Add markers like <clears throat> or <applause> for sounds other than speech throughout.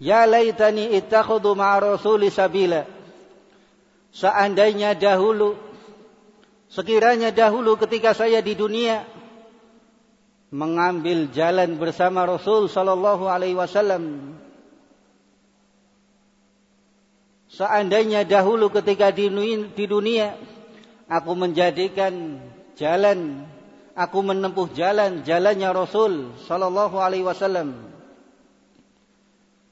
Ya laitani ittakhudhu ma'a rasuli sabila. Seandainya dahulu sekiranya dahulu ketika saya di dunia mengambil jalan bersama Rasul sallallahu alaihi wasallam Seandainya dahulu ketika di dunia aku menjadikan jalan, aku menempuh jalan jalannya Rasul sallallahu alaihi wasallam.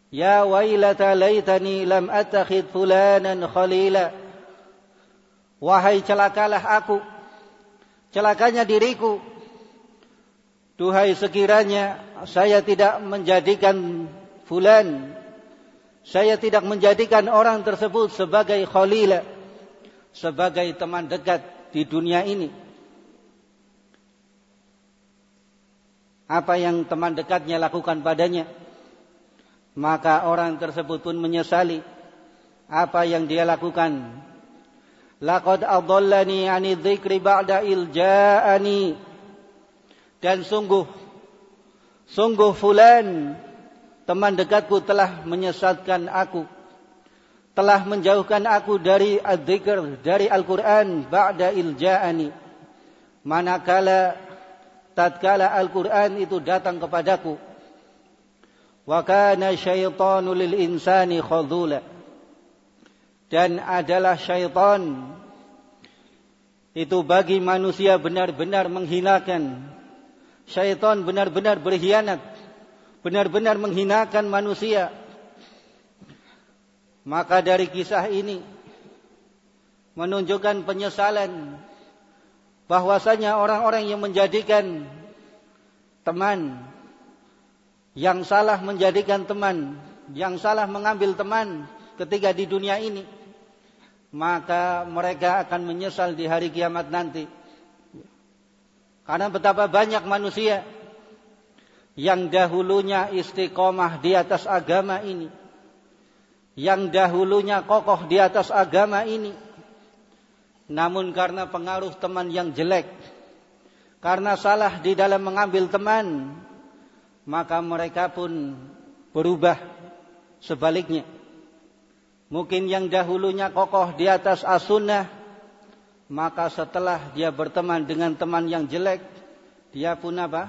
Ya wailata laitani lam attakhid fulanan khalila. Wahai celakalah aku. Celakanya diriku. Duhai sekiranya saya tidak menjadikan fulan saya tidak menjadikan orang tersebut sebagai khalila, sebagai teman dekat di dunia ini. Apa yang teman dekatnya lakukan padanya, maka orang tersebut pun menyesali apa yang dia lakukan. Laqad adallani 'ani dzikri ba'da ilja'ani. Dan sungguh sungguh fulan teman dekatku telah menyesatkan aku telah menjauhkan aku dari adzikr dari Al-Qur'an ba'da ilja'ani manakala tatkala Al-Qur'an itu datang kepadaku wa kana syaitanu lil insani khadula dan adalah syaitan itu bagi manusia benar-benar menghinakan syaitan benar-benar berkhianat benar-benar menghinakan manusia. Maka dari kisah ini menunjukkan penyesalan bahwasanya orang-orang yang menjadikan teman yang salah menjadikan teman, yang salah mengambil teman ketika di dunia ini, maka mereka akan menyesal di hari kiamat nanti. Karena betapa banyak manusia yang dahulunya istiqomah di atas agama ini, yang dahulunya kokoh di atas agama ini, namun karena pengaruh teman yang jelek, karena salah di dalam mengambil teman, maka mereka pun berubah sebaliknya. Mungkin yang dahulunya kokoh di atas as-sunnah, maka setelah dia berteman dengan teman yang jelek, dia pun apa?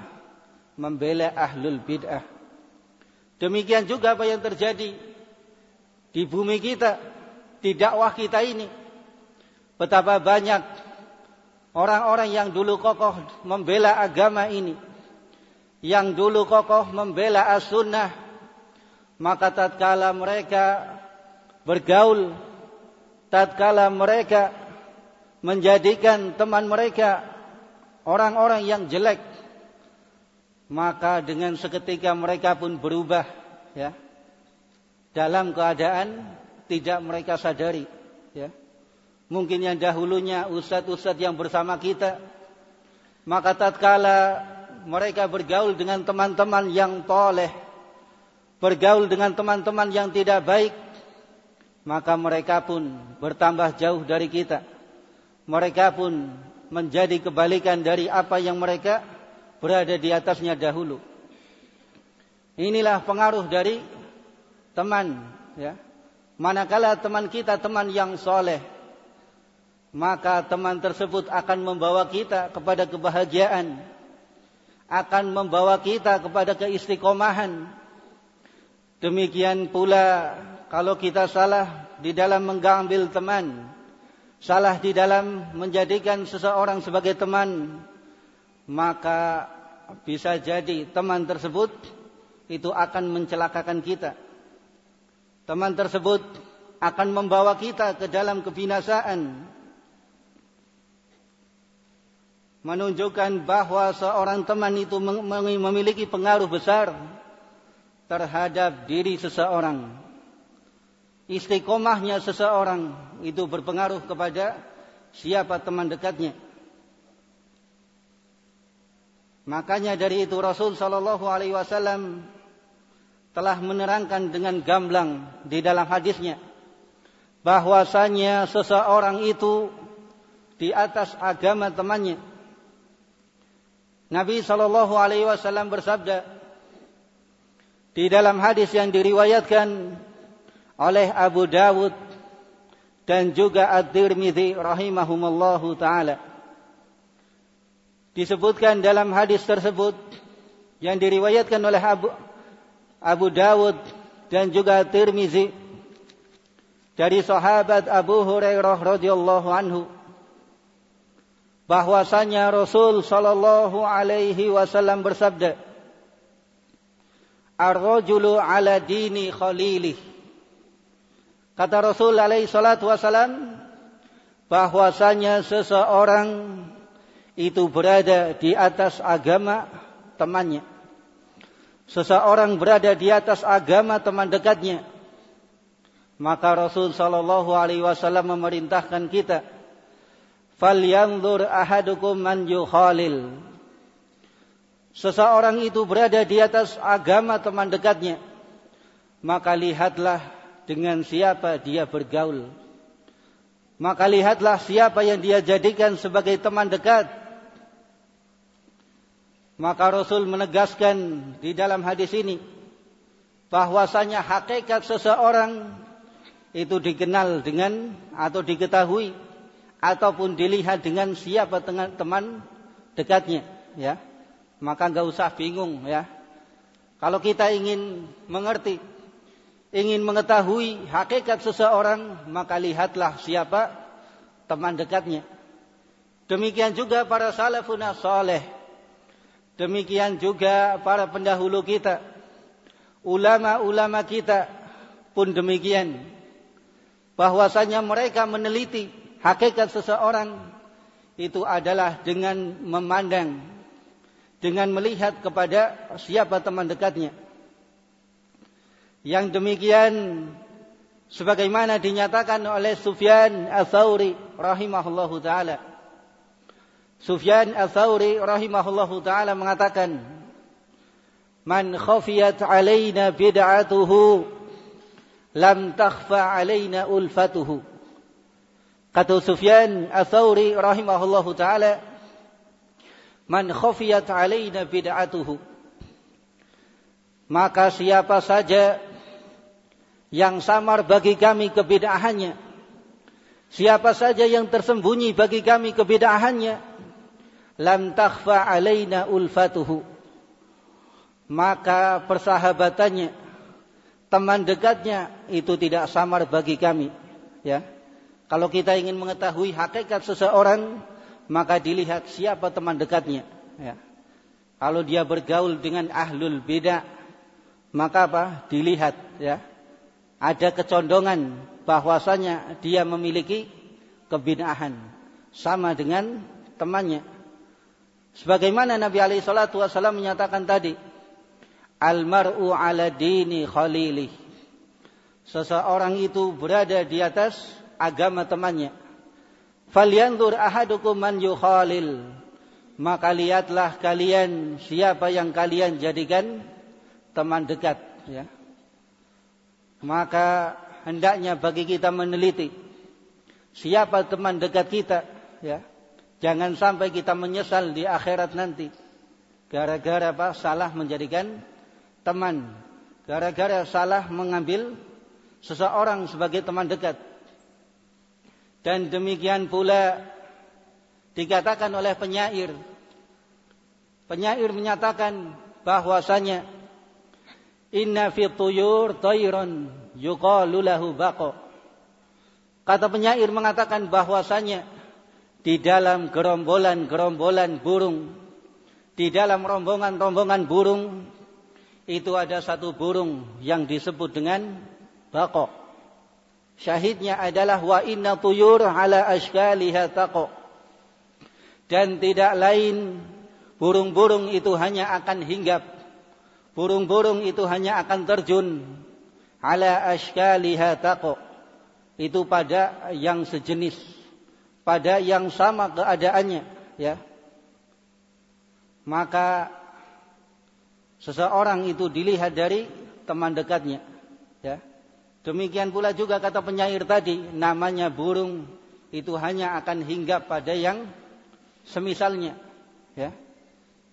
membela ahlul bid'ah. Demikian juga apa yang terjadi di bumi kita, di dakwah kita ini. Betapa banyak orang-orang yang dulu kokoh membela agama ini. Yang dulu kokoh membela as-sunnah. Maka tatkala mereka bergaul, tatkala mereka menjadikan teman mereka orang-orang yang jelek, maka dengan seketika mereka pun berubah ya dalam keadaan tidak mereka sadari ya mungkin yang dahulunya ustadz-ustadz yang bersama kita maka tatkala mereka bergaul dengan teman-teman yang toleh bergaul dengan teman-teman yang tidak baik maka mereka pun bertambah jauh dari kita mereka pun menjadi kebalikan dari apa yang mereka berada di atasnya dahulu. Inilah pengaruh dari teman, ya. Manakala teman kita teman yang soleh, maka teman tersebut akan membawa kita kepada kebahagiaan, akan membawa kita kepada keistiqomahan. Demikian pula kalau kita salah di dalam mengambil teman, salah di dalam menjadikan seseorang sebagai teman, maka bisa jadi teman tersebut itu akan mencelakakan kita. Teman tersebut akan membawa kita ke dalam kebinasaan. Menunjukkan bahwa seorang teman itu memiliki pengaruh besar terhadap diri seseorang. Istiqomahnya seseorang itu berpengaruh kepada siapa teman dekatnya. Makanya dari itu Rasul Shallallahu Alaihi Wasallam telah menerangkan dengan gamblang di dalam hadisnya bahwasanya seseorang itu di atas agama temannya. Nabi Shallallahu Alaihi Wasallam bersabda, Di dalam hadis yang diriwayatkan oleh Abu Dawud dan juga At-Tirmidzi rahimahumallahu taala. Disebutkan dalam hadis tersebut yang diriwayatkan oleh Abu Abu Dawud dan juga Tirmizi dari sahabat Abu Hurairah radhiyallahu anhu bahwasanya Rasul sallallahu alaihi wasallam bersabda Ar-rajulu ala dini khalilih Kata Rasul alaihi salatu wasallam bahwasanya seseorang itu berada di atas agama temannya. Seseorang berada di atas agama teman dekatnya. Maka Rasul sallallahu alaihi wasallam memerintahkan kita, "Falyanzur ahadukum man yukhalil." Seseorang itu berada di atas agama teman dekatnya. Maka lihatlah dengan siapa dia bergaul. Maka lihatlah siapa yang dia jadikan sebagai teman dekat. Maka Rasul menegaskan di dalam hadis ini bahwasanya hakikat seseorang itu dikenal dengan atau diketahui ataupun dilihat dengan siapa teman dekatnya ya maka nggak usah bingung ya kalau kita ingin mengerti ingin mengetahui hakikat seseorang, maka lihatlah siapa teman dekatnya. Demikian juga para salafun saleh. Demikian juga para pendahulu kita. Ulama-ulama kita pun demikian. Bahwasanya mereka meneliti hakikat seseorang itu adalah dengan memandang dengan melihat kepada siapa teman dekatnya. Yang demikian sebagaimana dinyatakan oleh Sufyan Ats-Tsauri rahimahullahu taala. Sufyan Ats-Tsauri rahimahullahu taala mengatakan, "Man khafiyat alaina bid'atuhu lam takhfa alaina ulfatuhu." Kata Sufyan Ats-Tsauri rahimahullahu taala, "Man khafiyat alaina bid'atuhu" Maka siapa saja yang samar bagi kami kebedaannya. Siapa saja yang tersembunyi bagi kami kebedaannya, lam takhfa alaina ulfatuhu. Maka persahabatannya, teman dekatnya itu tidak samar bagi kami, ya. Kalau kita ingin mengetahui hakikat seseorang, maka dilihat siapa teman dekatnya, ya. Kalau dia bergaul dengan ahlul beda, maka apa? Dilihat, ya ada kecondongan bahwasanya dia memiliki kebinahan sama dengan temannya. Sebagaimana Nabi alaihi menyatakan tadi, almar'u ala dini khalili. Seseorang itu berada di atas agama temannya. Falyanzur ahadukum man yukhalil. Maka lihatlah kalian siapa yang kalian jadikan teman dekat ya. Maka hendaknya bagi kita meneliti siapa teman dekat kita ya. Jangan sampai kita menyesal di akhirat nanti gara-gara apa? Salah menjadikan teman. Gara-gara salah mengambil seseorang sebagai teman dekat dan demikian pula dikatakan oleh penyair penyair menyatakan bahwasanya Inna fi tuyur tayran yuqalu lahu. Kata penyair mengatakan bahwasanya di dalam gerombolan-gerombolan burung, di dalam rombongan-rombongan burung itu ada satu burung yang disebut dengan baqo. Syahidnya adalah wa inna tuyur ala ashkaliha taqo. Dan tidak lain burung-burung itu hanya akan hinggap. Burung-burung itu hanya akan terjun ala ashkaliha taqo. Itu pada yang sejenis pada yang sama keadaannya ya. Maka seseorang itu dilihat dari teman dekatnya. ya demikian pula juga kata penyair tadi namanya burung itu hanya akan hinggap pada yang semisalnya ya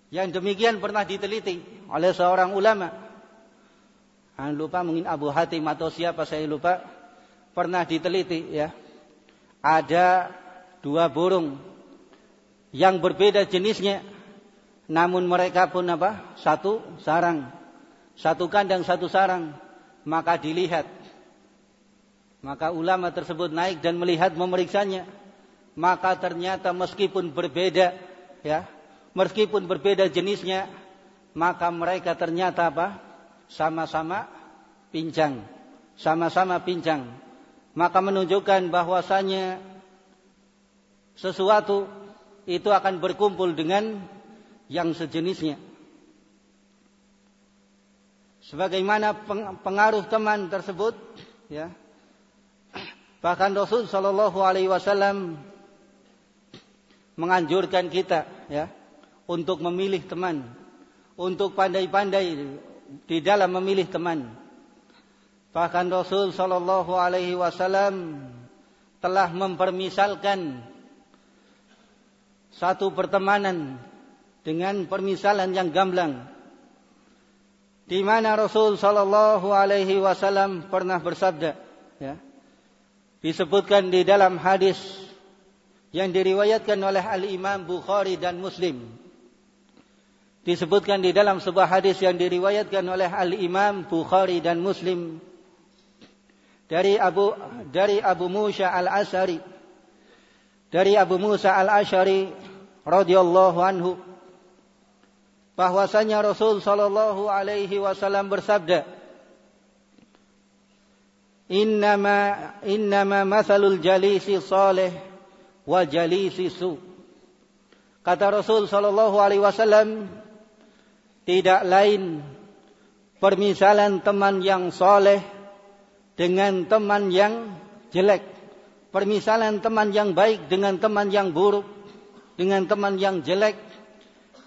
yang demikian pernah diteliti oleh seorang ulama Ah, lupa mungkin Abu Hatim atau siapa saya lupa pernah diteliti ya. Ada dua burung yang berbeda jenisnya namun mereka pun apa? Satu sarang. Satu kandang satu sarang. Maka dilihat. Maka ulama tersebut naik dan melihat memeriksanya. Maka ternyata meskipun berbeda ya, meskipun berbeda jenisnya, maka mereka ternyata apa? sama-sama pincang, sama-sama pincang. Maka menunjukkan bahwasanya sesuatu itu akan berkumpul dengan yang sejenisnya. Sebagaimana pengaruh teman tersebut, ya. Bahkan Rasul Shallallahu Alaihi Wasallam menganjurkan kita, ya, untuk memilih teman, untuk pandai-pandai di dalam memilih teman. Bahkan Rasul Shallallahu Alaihi Wasallam telah mempermisalkan satu pertemanan dengan permisalan yang gamblang. Di mana Rasul Shallallahu Alaihi Wasallam pernah bersabda, ya, disebutkan di dalam hadis yang diriwayatkan oleh Al Imam Bukhari dan Muslim. Disebutkan di dalam sebuah hadis yang diriwayatkan oleh Al Imam Bukhari dan Muslim dari Abu dari Abu Musa Al Ashari dari Abu Musa Al Ashari radhiyallahu anhu bahwasanya Rasul sallallahu alaihi wasallam bersabda Innama innama mathalul jalisi salih wa jalisi su Kata Rasul sallallahu alaihi wasallam tidak lain permisalan teman yang soleh dengan teman yang jelek. Permisalan teman yang baik dengan teman yang buruk. Dengan teman yang jelek.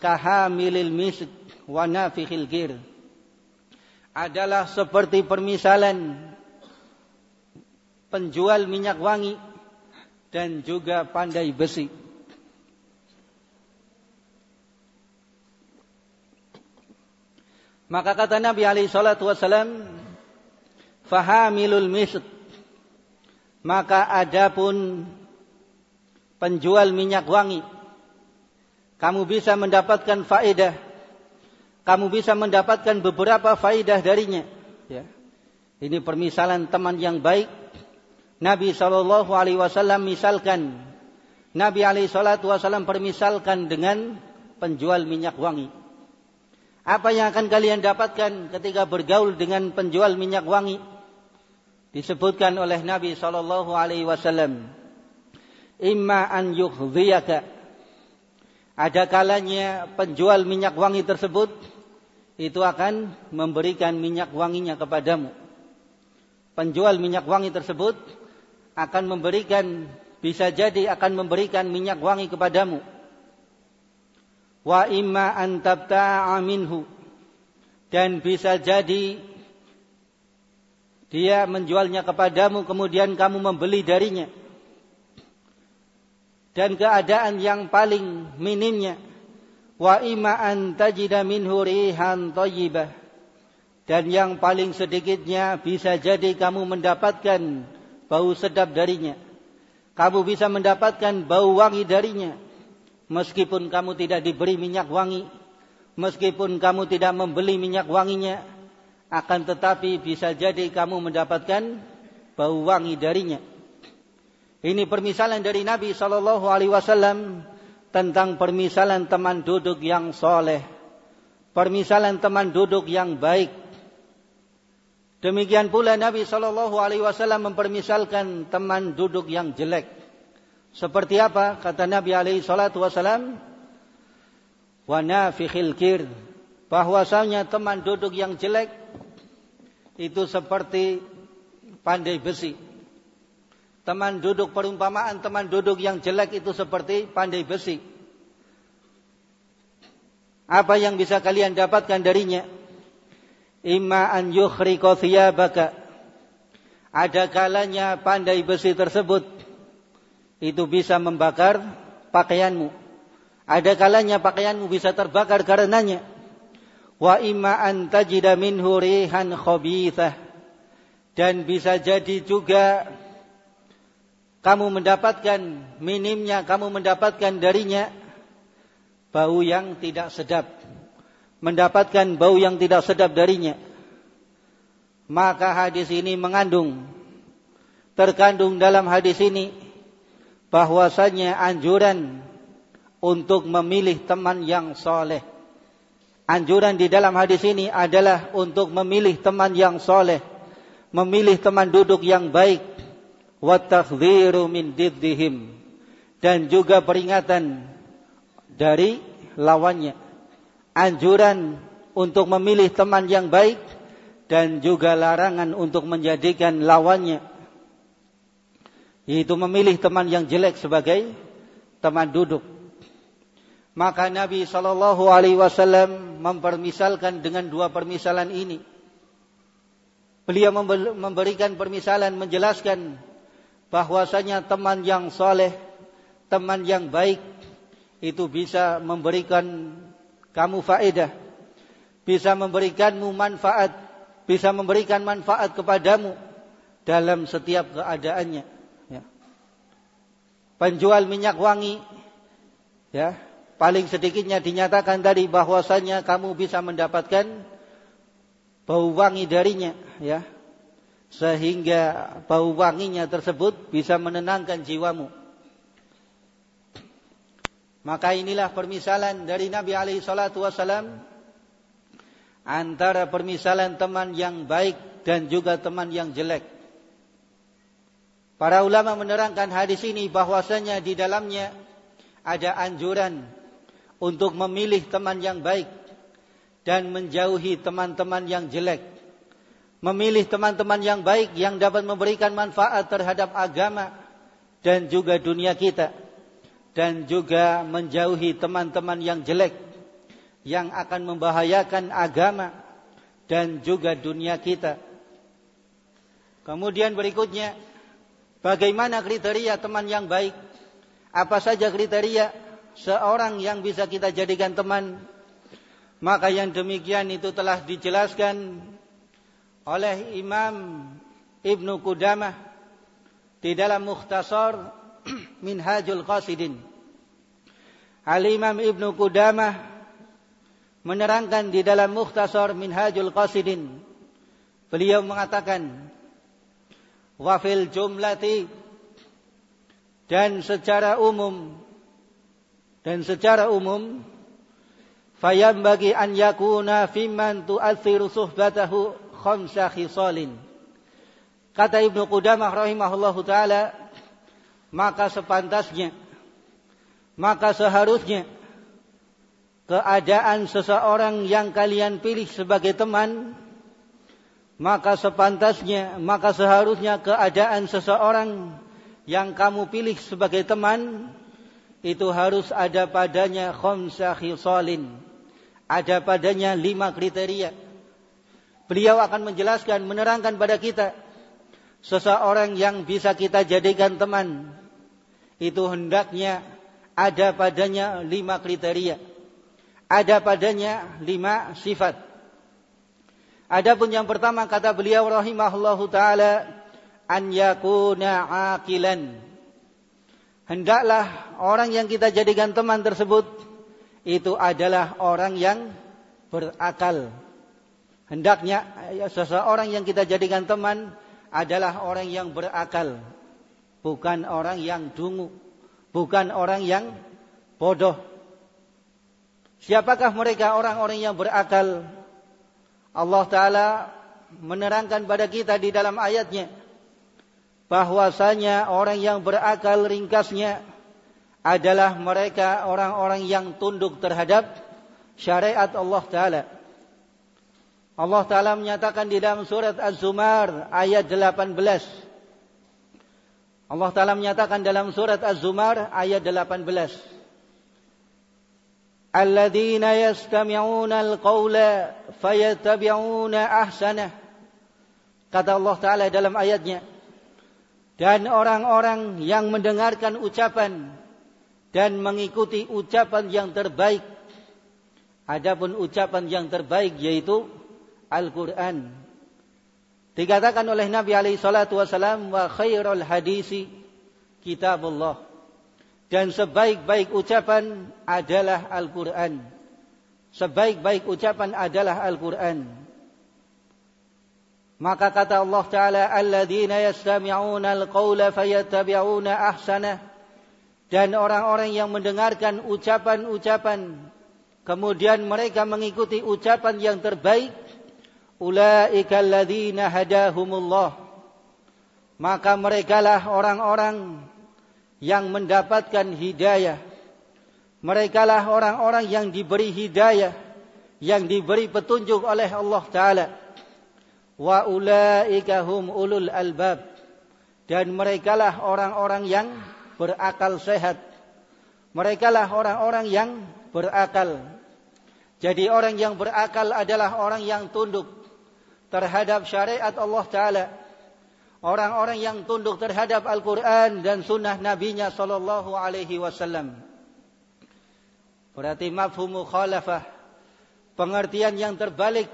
Kahamilil misk wa gir. Adalah seperti permisalan penjual minyak wangi dan juga pandai besi. Maka kata Nabi alaihi salatu wasalam, fahamilul misd. Maka adapun penjual minyak wangi, kamu bisa mendapatkan faedah. Kamu bisa mendapatkan beberapa faedah darinya. Ya. Ini permisalan teman yang baik. Nabi Shallallahu Alaihi Wasallam misalkan, Nabi Alaihi Wasallam permisalkan dengan penjual minyak wangi. Apa yang akan kalian dapatkan ketika bergaul dengan penjual minyak wangi? Disebutkan oleh Nabi sallallahu alaihi wasallam, "Imma an yukhdhiyaka." Ada kalanya penjual minyak wangi tersebut itu akan memberikan minyak wanginya kepadamu. Penjual minyak wangi tersebut akan memberikan bisa jadi akan memberikan minyak wangi kepadamu. Wa imma an tabta'a minhu. Dan bisa jadi dia menjualnya kepadamu kemudian kamu membeli darinya. Dan keadaan yang paling minimnya wa imma an minhu rihan thayyibah dan yang paling sedikitnya bisa jadi kamu mendapatkan bau sedap darinya kamu bisa mendapatkan bau wangi darinya meskipun kamu tidak diberi minyak wangi, meskipun kamu tidak membeli minyak wanginya, akan tetapi bisa jadi kamu mendapatkan bau wangi darinya. Ini permisalan dari Nabi Shallallahu Alaihi Wasallam tentang permisalan teman duduk yang soleh, permisalan teman duduk yang baik. Demikian pula Nabi Shallallahu Alaihi Wasallam mempermisalkan teman duduk yang jelek. Seperti apa? Kata Nabi alaihi salatu wasalam, wa nafikhil kir. Bahwasanya teman duduk yang jelek itu seperti pandai besi. Teman duduk perumpamaan teman duduk yang jelek itu seperti pandai besi. Apa yang bisa kalian dapatkan darinya? Imma an yukhriko thiyabaka. Ada kalanya pandai besi tersebut itu bisa membakar pakaianmu. Ada kalanya pakaianmu bisa terbakar karenanya. wa imma an tajida minhu rihan khabithah dan bisa jadi juga kamu mendapatkan minimnya kamu mendapatkan darinya bau yang tidak sedap mendapatkan bau yang tidak sedap darinya maka hadis ini mengandung terkandung dalam hadis ini bahwasanya anjuran untuk memilih teman yang soleh. Anjuran di dalam hadis ini adalah untuk memilih teman yang soleh, memilih teman duduk yang baik, watakhiru min diddihim, dan juga peringatan dari lawannya. Anjuran untuk memilih teman yang baik dan juga larangan untuk menjadikan lawannya yaitu memilih teman yang jelek sebagai teman duduk. Maka Nabi Shallallahu Alaihi Wasallam mempermisalkan dengan dua permisalan ini. Beliau memberikan permisalan menjelaskan bahwasanya teman yang soleh, teman yang baik itu bisa memberikan kamu faedah, bisa memberikanmu manfaat, bisa memberikan manfaat kepadamu dalam setiap keadaannya. Ya. Penjual minyak wangi, ya paling sedikitnya dinyatakan tadi bahwasanya kamu bisa mendapatkan bau wangi darinya ya sehingga bau wanginya tersebut bisa menenangkan jiwamu maka inilah permisalan dari Nabi alaihi salatu wasalam antara permisalan teman yang baik dan juga teman yang jelek para ulama menerangkan hadis ini bahwasanya di dalamnya ada anjuran untuk memilih teman yang baik dan menjauhi teman-teman yang jelek. Memilih teman-teman yang baik yang dapat memberikan manfaat terhadap agama dan juga dunia kita. Dan juga menjauhi teman-teman yang jelek yang akan membahayakan agama dan juga dunia kita. Kemudian berikutnya, bagaimana kriteria teman yang baik? Apa saja kriteria? seorang yang bisa kita jadikan teman maka yang demikian itu telah dijelaskan oleh Imam Ibnu Qudamah di dalam Mukhtasar <clears throat> Minhajul Qasidin. Al-Imam Ibnu Qudamah menerangkan di dalam Mukhtasar Minhajul Qasidin. Beliau mengatakan, wafil jumlati dan secara umum dan secara umum fayam bagi an yakuna fiman tu'athiru suhbatahu khamsa khisalin. Kata Ibnu Qudamah rahimahullahu taala, maka sepantasnya maka seharusnya keadaan seseorang yang kalian pilih sebagai teman maka sepantasnya maka seharusnya keadaan seseorang yang kamu pilih sebagai teman itu harus ada padanya khamsa khisalin. Ada padanya lima kriteria. Beliau akan menjelaskan, menerangkan pada kita seseorang yang bisa kita jadikan teman itu hendaknya ada padanya lima kriteria. Ada padanya lima sifat. Adapun yang pertama kata beliau rahimahullahu taala an yakuna aqilan hendaklah orang yang kita jadikan teman tersebut itu adalah orang yang berakal. Hendaknya ya, seseorang yang kita jadikan teman adalah orang yang berakal, bukan orang yang dungu, bukan orang yang bodoh. Siapakah mereka orang-orang yang berakal? Allah Ta'ala menerangkan pada kita di dalam ayatnya bahwasanya orang yang berakal ringkasnya adalah mereka orang-orang yang tunduk terhadap syariat Allah Ta'ala. Allah Ta'ala menyatakan di dalam surat Az-Zumar ayat 18. Allah Ta'ala menyatakan dalam surat Az-Zumar ayat 18. Alladzina yastami'una al-qawla fayattabi'una ahsanah. Kata Allah Ta'ala dalam ayatnya dan orang-orang yang mendengarkan ucapan dan mengikuti ucapan yang terbaik Adapun ucapan yang terbaik yaitu Al-Quran. Dikatakan oleh Nabi alaihi salatu wasalam wa khairul hadisi kitabullah. Dan sebaik-baik ucapan adalah Al-Quran. Sebaik-baik ucapan adalah Al-Quran. Maka kata Allah Ta'ala, Alladzina yastami'una al-qawla fayattabi'una ahsanah. Dan orang-orang yang mendengarkan ucapan-ucapan kemudian mereka mengikuti ucapan yang terbaik ulaika alladzina hadahumullah. Maka merekalah orang-orang yang mendapatkan hidayah. Merekalah orang-orang yang diberi hidayah yang diberi petunjuk oleh Allah taala. Wa ulaika hum ulul albab. Dan merekalah orang-orang yang berakal sehat. Merekalah orang-orang yang berakal. Jadi orang yang berakal adalah orang yang tunduk terhadap syariat Allah Ta'ala. Orang-orang yang tunduk terhadap Al-Quran dan sunnah Nabi-Nya Sallallahu Alaihi Wasallam. Berarti mafhumu khalafah. Pengertian yang terbalik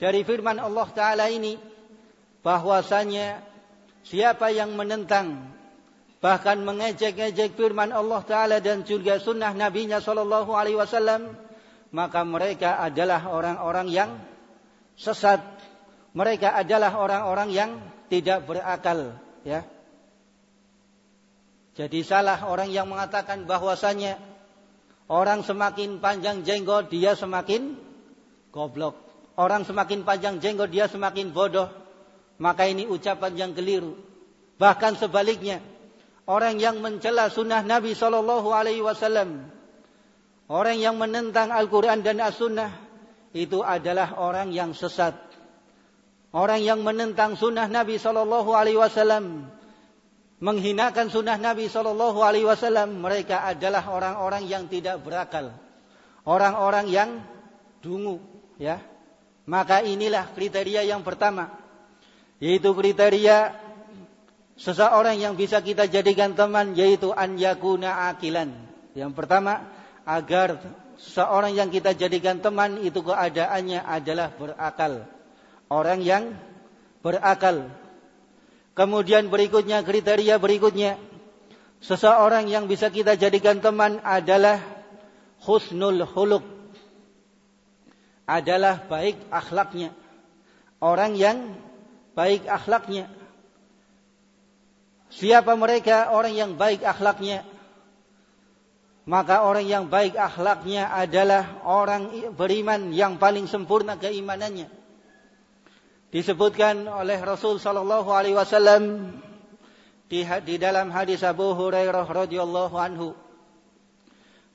dari firman Allah Ta'ala ini. Bahwasanya siapa yang menentang bahkan mengejek-ejek firman Allah Ta'ala dan juga sunnah Nabi-Nya Sallallahu Alaihi Wasallam maka mereka adalah orang-orang yang sesat. Mereka adalah orang-orang yang tidak berakal, ya. Jadi salah orang yang mengatakan bahwasanya orang semakin panjang jenggot dia semakin goblok. Orang semakin panjang jenggot dia semakin bodoh. Maka ini ucapan yang keliru. Bahkan sebaliknya, orang yang mencela sunnah Nabi Shallallahu Alaihi Wasallam Orang yang menentang Al-Quran dan As-Sunnah itu adalah orang yang sesat. Orang yang menentang sunnah Nabi Sallallahu Alaihi Wasallam, menghinakan sunnah Nabi Sallallahu Alaihi Wasallam, mereka adalah orang-orang yang tidak berakal, orang-orang yang dungu, ya. Maka inilah kriteria yang pertama, yaitu kriteria seseorang yang bisa kita jadikan teman, yaitu an yakuna akilan. Yang pertama, agar seorang yang kita jadikan teman itu keadaannya adalah berakal. Orang yang berakal. Kemudian berikutnya kriteria berikutnya seseorang yang bisa kita jadikan teman adalah husnul huluk. Adalah baik akhlaknya. Orang yang baik akhlaknya. Siapa mereka orang yang baik akhlaknya? Maka orang yang baik akhlaknya adalah orang beriman yang paling sempurna keimanannya. Disebutkan oleh Rasul sallallahu alaihi wasallam di, di dalam hadis Abu Hurairah radhiyallahu anhu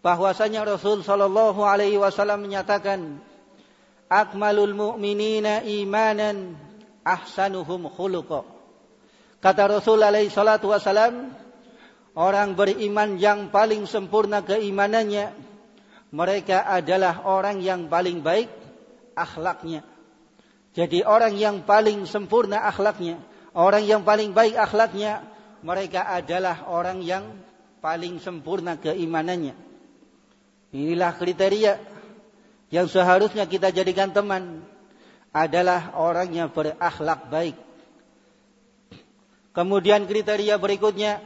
bahwasanya Rasul sallallahu alaihi wasallam menyatakan akmalul mu'minina imanan ahsanuhum khuluqa. Kata Rasul alaihi salatu wasallam orang beriman yang paling sempurna keimanannya mereka adalah orang yang paling baik akhlaknya. Jadi orang yang paling sempurna akhlaknya orang yang paling baik akhlaknya mereka adalah orang yang paling sempurna keimanannya. Inilah kriteria yang seharusnya kita jadikan teman adalah orang yang berakhlak baik. Kemudian kriteria berikutnya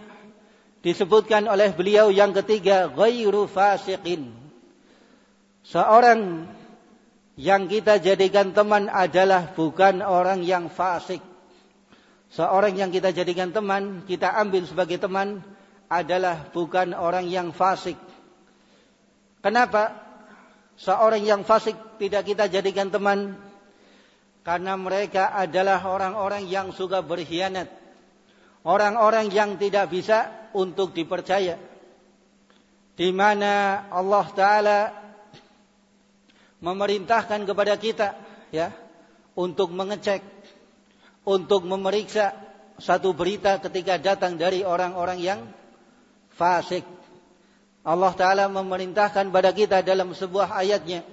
disebutkan oleh beliau yang ketiga ghairu fasiqin. Seorang yang kita jadikan teman adalah bukan orang yang fasik. Seorang yang kita jadikan teman kita ambil sebagai teman adalah bukan orang yang fasik. Kenapa seorang yang fasik tidak kita jadikan teman? Karena mereka adalah orang-orang yang suka berkhianat. Orang-orang yang tidak bisa untuk dipercaya. Di mana Allah taala memerintahkan kepada kita ya untuk mengecek untuk memeriksa satu berita ketika datang dari orang-orang yang fasik. Allah taala memerintahkan kepada kita dalam sebuah ayatnya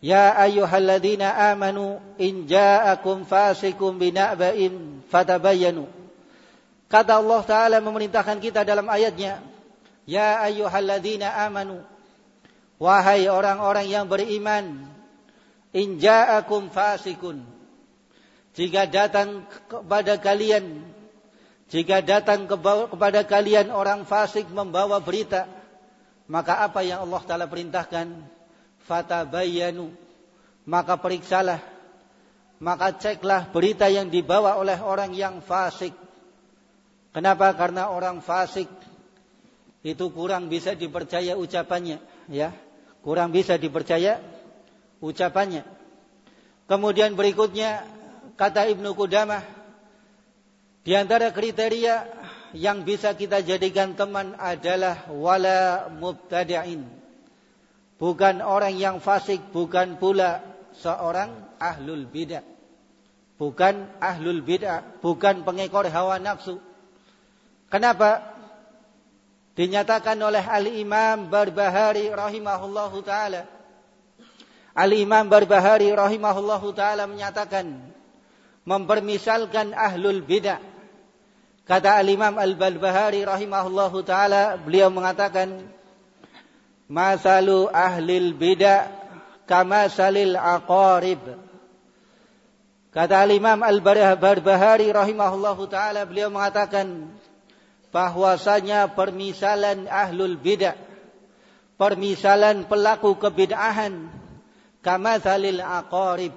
Ya ayyuhalladzina amanu in ja'akum fasikum bina'ba'in fatabayyanu Kata Allah Ta'ala memerintahkan kita dalam ayatnya. Ya ayyuhalladzina amanu. Wahai orang-orang yang beriman, in ja'akum fasikun. Jika datang kepada kalian jika datang kepada kalian orang fasik membawa berita, maka apa yang Allah Ta'ala perintahkan? Fatabayyanu. Maka periksalah. Maka ceklah berita yang dibawa oleh orang yang fasik. Kenapa? Karena orang fasik itu kurang bisa dipercaya ucapannya, ya. Kurang bisa dipercaya ucapannya. Kemudian berikutnya kata Ibnu Qudamah di antara kriteria yang bisa kita jadikan teman adalah wala mubtadi'in. Bukan orang yang fasik, bukan pula seorang ahlul bid'ah. Bukan ahlul bid'ah, bukan pengekor hawa nafsu. Kenapa? Dinyatakan oleh Al-Imam Barbahari rahimahullahu taala. Al-Imam Barbahari rahimahullahu taala menyatakan mempermisalkan ahlul bid'ah Kata Al-Imam Al-Balbahari rahimahullahu taala, beliau mengatakan Masalu ahlil bid'ah kama salil aqarib. Kata Al-Imam Al-Barbahari rahimahullahu taala beliau mengatakan bahwasanya permisalan ahlul bid'ah permisalan pelaku kebid'ahan kama salil aqarib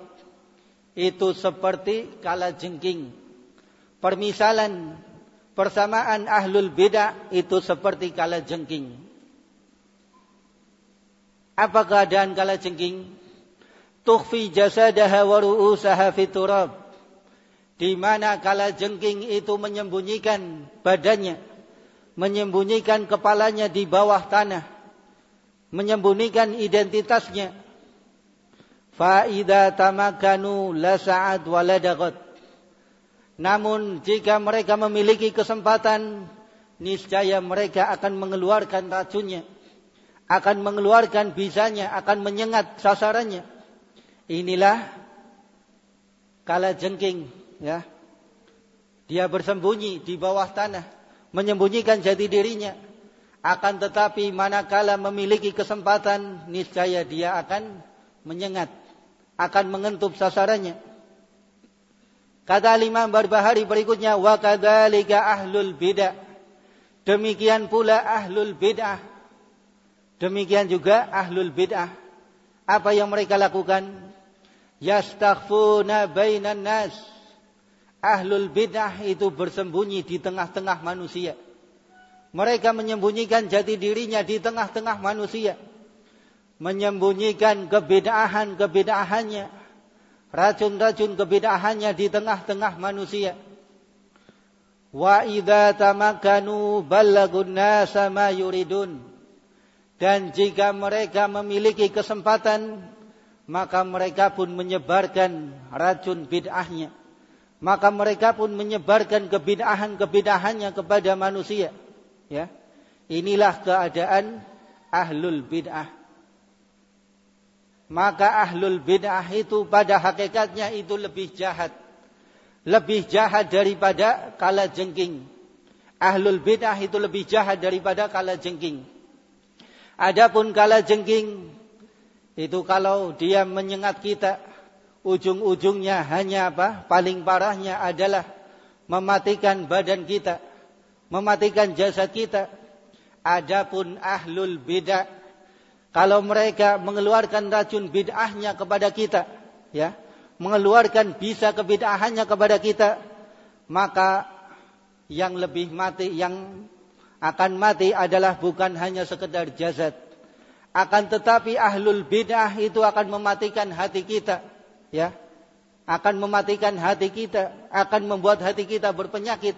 itu seperti kala jengking permisalan persamaan ahlul bidah itu seperti kala jengking. Apa keadaan kala jengking? Tukhfi jasadaha wa ru'usaha. Di mana kala jengking itu menyembunyikan badannya, menyembunyikan kepalanya di bawah tanah, menyembunyikan identitasnya. Fa'idha tamakanu la sa'ad wa la namun jika mereka memiliki kesempatan, niscaya mereka akan mengeluarkan racunnya, akan mengeluarkan bisanya, akan menyengat sasarannya. Inilah kala jengking, ya. Dia bersembunyi di bawah tanah, menyembunyikan jati dirinya. Akan tetapi manakala memiliki kesempatan, niscaya dia akan menyengat, akan mengentup sasarannya. Kata Imam Barbahari berikutnya wa kadzalika ahlul bidah. Demikian pula ahlul bid'ah. Demikian juga ahlul bid'ah. Apa yang mereka lakukan? Yastaghfuna bainan nas. Ahlul bid'ah itu bersembunyi di tengah-tengah manusia. Mereka menyembunyikan jati dirinya di tengah-tengah manusia. Menyembunyikan kebedahan-kebedahannya racun-racun kebidahannya di tengah-tengah manusia. Wa idza tamakanu ballagun nasa yuridun. Dan jika mereka memiliki kesempatan, maka mereka pun menyebarkan racun bid'ahnya. Maka mereka pun menyebarkan kebidahan-kebidahannya kepada manusia. Ya. Inilah keadaan ahlul bid'ah maka ahlul bid'ah itu pada hakikatnya itu lebih jahat. Lebih jahat daripada kala jengking. Ahlul bid'ah itu lebih jahat daripada kala jengking. Adapun kala jengking itu kalau dia menyengat kita ujung-ujungnya hanya apa? Paling parahnya adalah mematikan badan kita, mematikan jasad kita. Adapun ahlul bid'ah kalau mereka mengeluarkan racun bid'ahnya kepada kita, ya, mengeluarkan bisa kebid'ahannya kepada kita, maka yang lebih mati, yang akan mati adalah bukan hanya sekedar jasad. Akan tetapi ahlul bid'ah itu akan mematikan hati kita, ya. Akan mematikan hati kita, akan membuat hati kita berpenyakit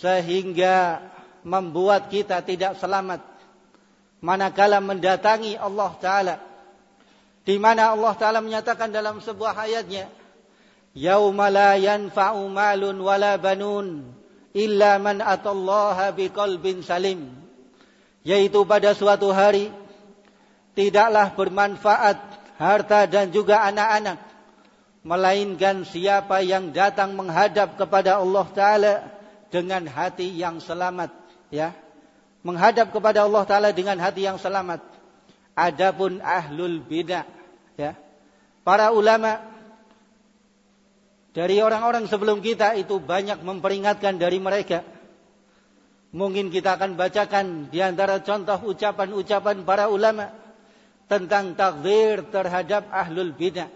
sehingga membuat kita tidak selamat. Manakala mendatangi Allah taala di mana Allah taala menyatakan dalam sebuah ayatnya yauma la yanfa'u malun wala banun illa man atallaha biqalbin salim. Yaitu pada suatu hari tidaklah bermanfaat harta dan juga anak-anak melainkan siapa yang datang menghadap kepada Allah taala dengan hati yang selamat ya menghadap kepada Allah Ta'ala dengan hati yang selamat. Adapun ahlul bidah ya. Para ulama dari orang-orang sebelum kita itu banyak memperingatkan dari mereka. Mungkin kita akan bacakan di antara contoh ucapan-ucapan para ulama tentang takdir terhadap ahlul bidah.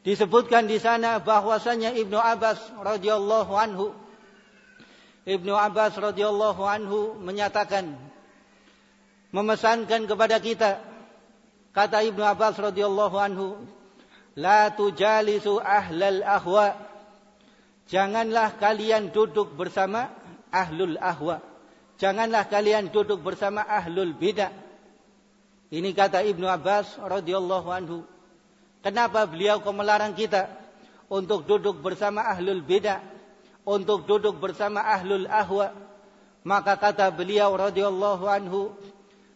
Disebutkan di sana bahwasanya Ibnu Abbas radhiyallahu anhu Ibnu Abbas radhiyallahu anhu menyatakan memesankan kepada kita kata Ibnu Abbas radhiyallahu anhu la tujalisu ahlal ahwa. Janganlah kalian duduk bersama ahlul ahwa. Janganlah kalian duduk bersama ahlul bidah. Ini kata Ibnu Abbas radhiyallahu anhu Kenapa beliau kau melarang kita untuk duduk bersama ahlul bidah, untuk duduk bersama ahlul ahwa? Maka kata beliau radhiyallahu anhu,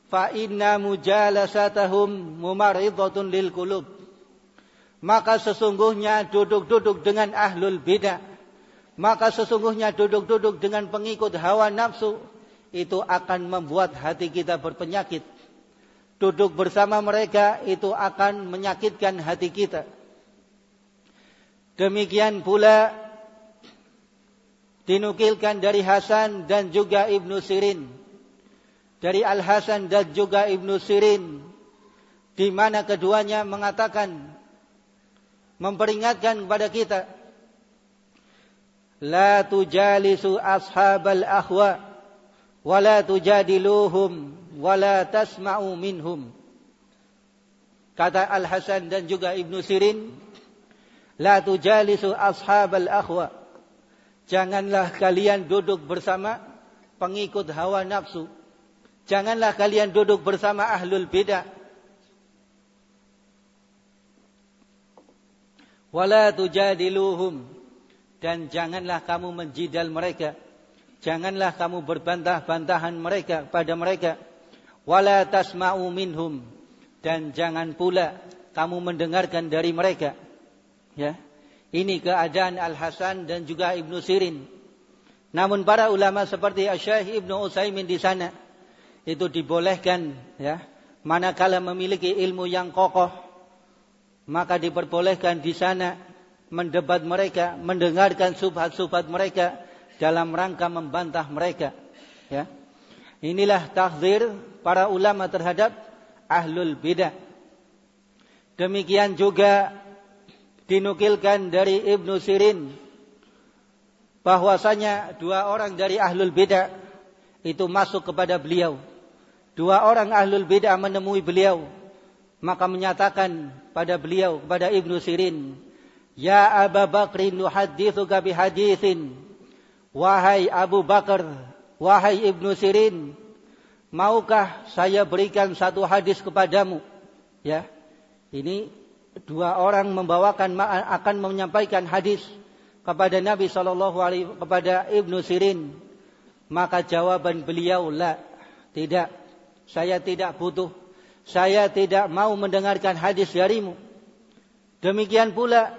fa inna mujalasatahum mumaridhatun lil qulub. Maka sesungguhnya duduk-duduk dengan ahlul bidah, maka sesungguhnya duduk-duduk dengan pengikut hawa nafsu itu akan membuat hati kita berpenyakit duduk bersama mereka itu akan menyakitkan hati kita. Demikian pula dinukilkan dari Hasan dan juga Ibnu Sirin. Dari Al Hasan dan juga Ibnu Sirin di mana keduanya mengatakan memperingatkan kepada kita la tujalisu ashabal ahwa wa la tujadiluhum wala tasma'u minhum. Kata Al Hasan dan juga Ibnu Sirin, la tujalisu ashabal akhwa. Janganlah kalian duduk bersama pengikut hawa nafsu. Janganlah kalian duduk bersama ahlul bidah. Wala tujadiluhum dan janganlah kamu menjidal mereka. Janganlah kamu berbantah-bantahan mereka pada mereka wala tasma'u minhum. Dan jangan pula kamu mendengarkan dari mereka. Ya. Ini keadaan Al Hasan dan juga Ibnu Sirin. Namun para ulama seperti Syekh Ibnu Utsaimin di sana itu dibolehkan ya manakala memiliki ilmu yang kokoh maka diperbolehkan di sana mendebat mereka mendengarkan subhat-subhat mereka dalam rangka membantah mereka ya inilah takdir para ulama terhadap ahlul bidah. Demikian juga dinukilkan dari Ibnu Sirin bahwasanya dua orang dari ahlul bidah itu masuk kepada beliau. Dua orang ahlul bidah menemui beliau maka menyatakan pada beliau kepada Ibnu Sirin, "Ya Abu Bakr nuhadditsuka bi haditsin." Wahai Abu Bakar, wahai Ibnu Sirin, maukah saya berikan satu hadis kepadamu? Ya. Ini dua orang membawakan akan menyampaikan hadis kepada Nabi Shallallahu alaihi kepada Ibnu Sirin. Maka jawaban beliau la, tidak. Saya tidak butuh. Saya tidak mau mendengarkan hadis darimu. Demikian pula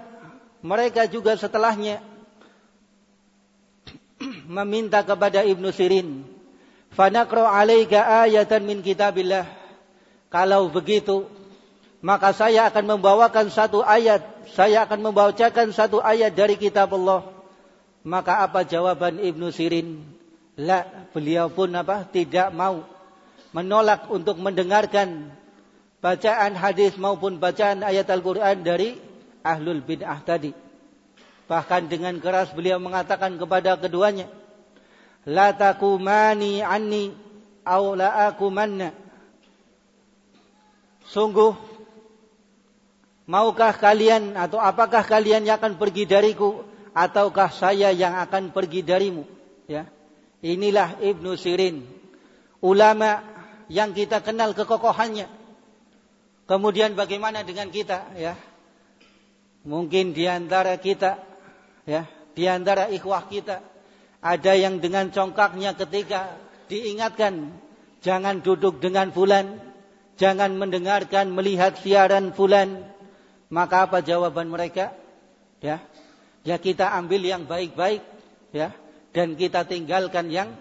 mereka juga setelahnya meminta kepada Ibnu Sirin Fanakro alaika ayatan min kitabillah. Kalau begitu, maka saya akan membawakan satu ayat. Saya akan membacakan satu ayat dari kitab Allah. Maka apa jawaban Ibnu Sirin? La, beliau pun apa? Tidak mau menolak untuk mendengarkan bacaan hadis maupun bacaan ayat Al-Quran dari ahlul bid'ah tadi. Bahkan dengan keras beliau mengatakan kepada keduanya, la takumani anni aw la akumanna sungguh maukah kalian atau apakah kalian yang akan pergi dariku ataukah saya yang akan pergi darimu? Ya inilah Ibnu Sirin ulama yang kita kenal kekokohannya. Kemudian bagaimana dengan kita? Ya mungkin di antara kita ya di antara ikhwah kita ada yang dengan congkaknya ketika diingatkan jangan duduk dengan fulan, jangan mendengarkan melihat siaran fulan. Maka apa jawaban mereka? Ya. Ya kita ambil yang baik-baik ya dan kita tinggalkan yang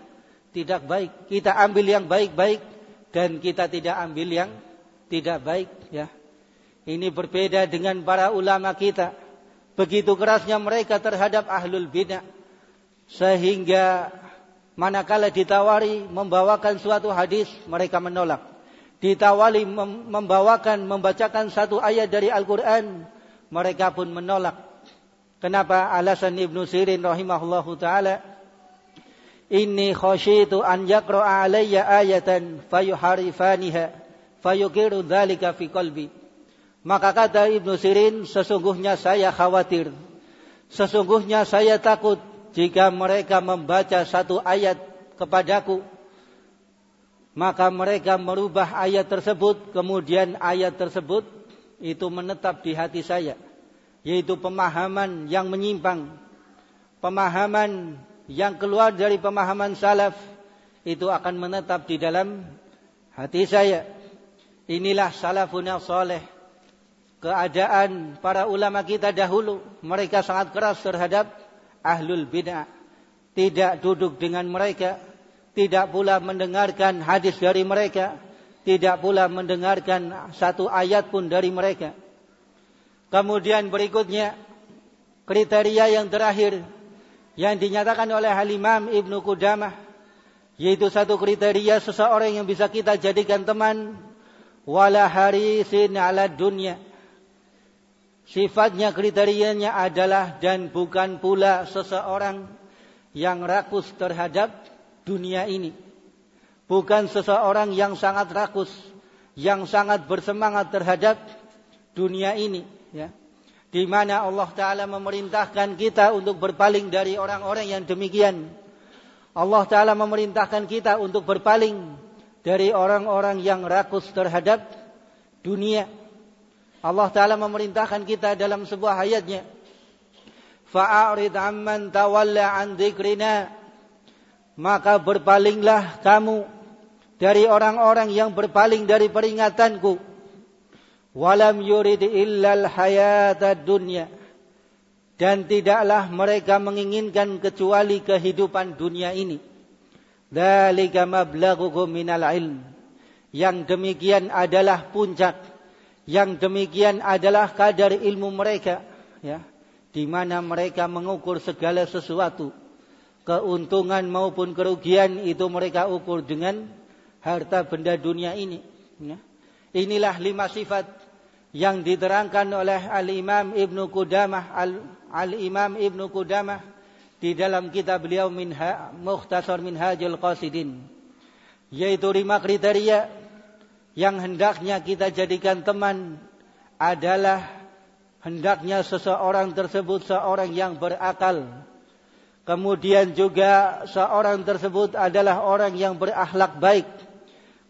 tidak baik. Kita ambil yang baik-baik dan kita tidak ambil yang tidak baik ya. Ini berbeda dengan para ulama kita. Begitu kerasnya mereka terhadap ahlul bidah sehingga manakala ditawari membawakan suatu hadis mereka menolak. Ditawari membawakan membacakan satu ayat dari Al-Qur'an mereka pun menolak. Kenapa? Alasan Ibnu Sirin rahimahullahu taala Inni khasyitu an yaqra'a alayya ayatan fayuharifaniha fayukiru dhalika fi qalbi. Maka kata Ibnu Sirin, sesungguhnya saya khawatir. Sesungguhnya saya takut jika mereka membaca satu ayat kepadaku maka mereka merubah ayat tersebut kemudian ayat tersebut itu menetap di hati saya yaitu pemahaman yang menyimpang pemahaman yang keluar dari pemahaman salaf itu akan menetap di dalam hati saya. Inilah salafun yang soleh. Keadaan para ulama kita dahulu. Mereka sangat keras terhadap ahlul bid'ah. Tidak duduk dengan mereka. Tidak pula mendengarkan hadis dari mereka. Tidak pula mendengarkan satu ayat pun dari mereka. Kemudian berikutnya. Kriteria yang terakhir yang dinyatakan oleh Halimam Ibnu Qudamah yaitu satu kriteria seseorang yang bisa kita jadikan teman wala harisin ala dunia sifatnya kriterianya adalah dan bukan pula seseorang yang rakus terhadap dunia ini bukan seseorang yang sangat rakus yang sangat bersemangat terhadap dunia ini ya di mana Allah Ta'ala memerintahkan kita untuk berpaling dari orang-orang yang demikian. Allah Ta'ala memerintahkan kita untuk berpaling dari orang-orang yang rakus terhadap dunia. Allah Ta'ala memerintahkan kita dalam sebuah ayatnya. Fa'arid amman tawalla an dzikrina. Maka berpalinglah kamu dari orang-orang yang berpaling dari peringatanku. Walam yurid illal hayata dunya. Dan tidaklah mereka menginginkan kecuali kehidupan dunia ini. Dzalika mablaghuhum minal ilm. Yang demikian adalah puncak yang demikian adalah kadar ilmu mereka ya di mana mereka mengukur segala sesuatu keuntungan maupun kerugian itu mereka ukur dengan harta benda dunia ini ya. inilah lima sifat yang diterangkan oleh Al-Imam Ibnu Qudamah Al-Imam Ibnu Qudamah di dalam kitab beliau Minha Mukhtasar Minhajul Qasidin yaitu lima kriteria yang hendaknya kita jadikan teman adalah hendaknya seseorang tersebut seorang yang berakal kemudian juga seorang tersebut adalah orang yang berakhlak baik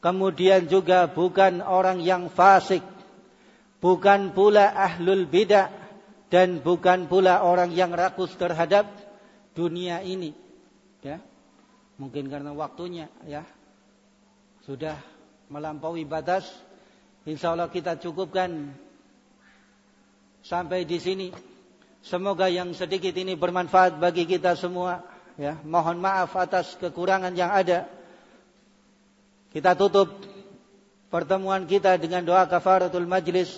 kemudian juga bukan orang yang fasik bukan pula ahlul bidah dan bukan pula orang yang rakus terhadap dunia ini. Ya. Mungkin karena waktunya ya. Sudah melampaui batas. Insya Allah kita cukupkan sampai di sini. Semoga yang sedikit ini bermanfaat bagi kita semua. Ya, mohon maaf atas kekurangan yang ada. Kita tutup pertemuan kita dengan doa kafaratul majlis.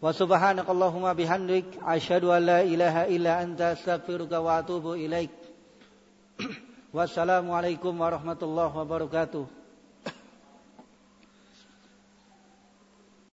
Wa subhanakallahumma bihamdik asyhadu an la ilaha illa anta astaghfiruka wa atubu ilaik. <clears throat> Wassalamualaikum warahmatullahi wabarakatuh.